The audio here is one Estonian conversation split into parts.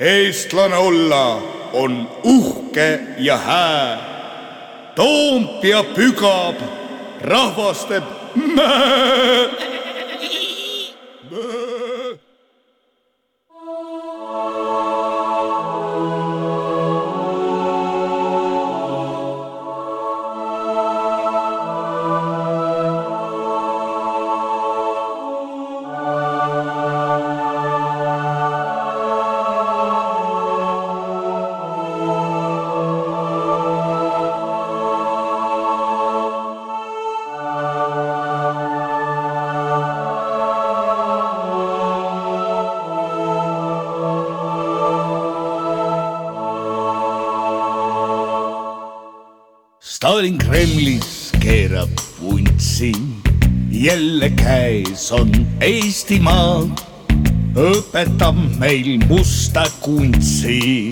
eestlane olla on uhke ja hää. Toompea pügab, rahvas teeb mää. Stalin Kremlis keerab vuntsi, jälle käes on Eestimaa. õpetab meil musta kuntsi,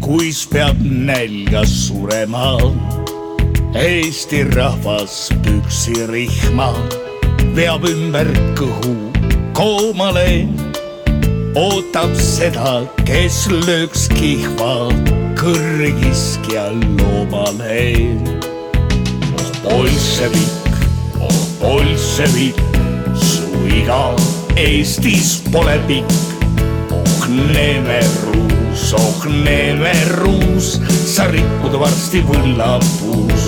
kuis peab nälga surema. Eesti rahvas püksirihma veab ümber kõhu koomale. ootab seda, kes lööks kihva kõrgiskja loomale. Bolševik, oh bolševik, su iga Eestis pole pikk. oh neemeruus, oh neemeruus, sa ripud varsti võllapuus.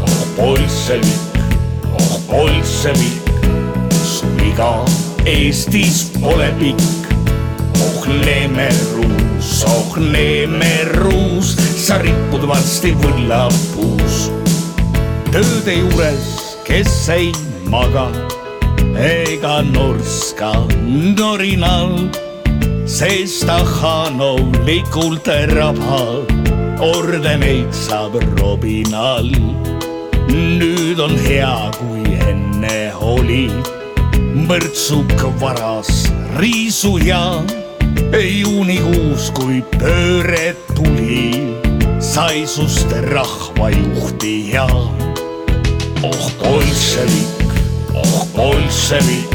oh bolševik, oh bolševik, su iga Eestis pole pikk. oh neemeruus, oh neemeruus, sa ripud varsti võllapuus. Tööde juures, kes ei maga ega norska norinal, sest ahhanovlikult rabab, ordeneid saab robinal. nüüd on hea, kui enne oli mõrtsuk varas riisuja. juunikuus, kui pööre tuli, sai sust rahvajuhtija. Oh bolševik. Oh bolševik,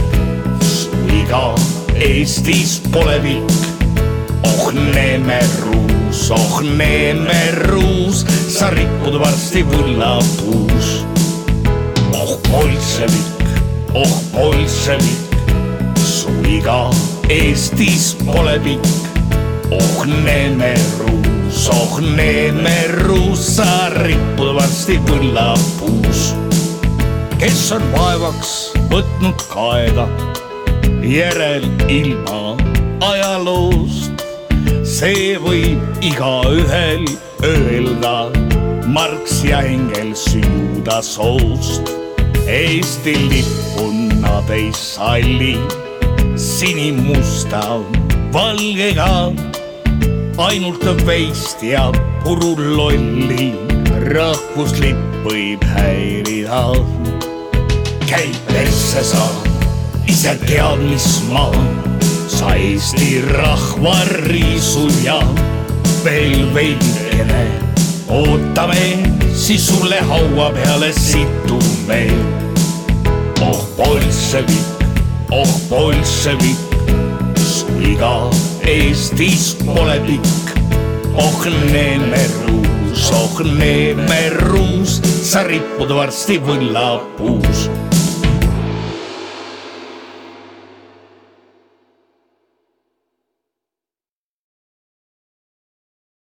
su iga Eestis pole pikk. oh neemeruus, oh neemeruus, sa ripud varsti võllapuus. oh bolševik, oh bolševik, su iga Eestis pole pikk. oh neemeruus, oh neemeruus, sa ripud varsti võllapuus kes on vaevaks võtnud kaeda järel ilma ajaloost. see võib igaühel öelda, Marx ja Engels juuda soost. Eesti lippu nad ei salli, sinimusta valgega, ainult veist ja purulolli rahvuslipp võib häirida käib persse sa, ise tead, mis ma, sa Eesti rahva riisuja. veel veidikene ootame, siis sulle haua peale situme. oh bolševik, oh bolševik, su iga Eestis pole pikk. oh neemeruus, oh neemeruus, sa ripud varsti võllapuus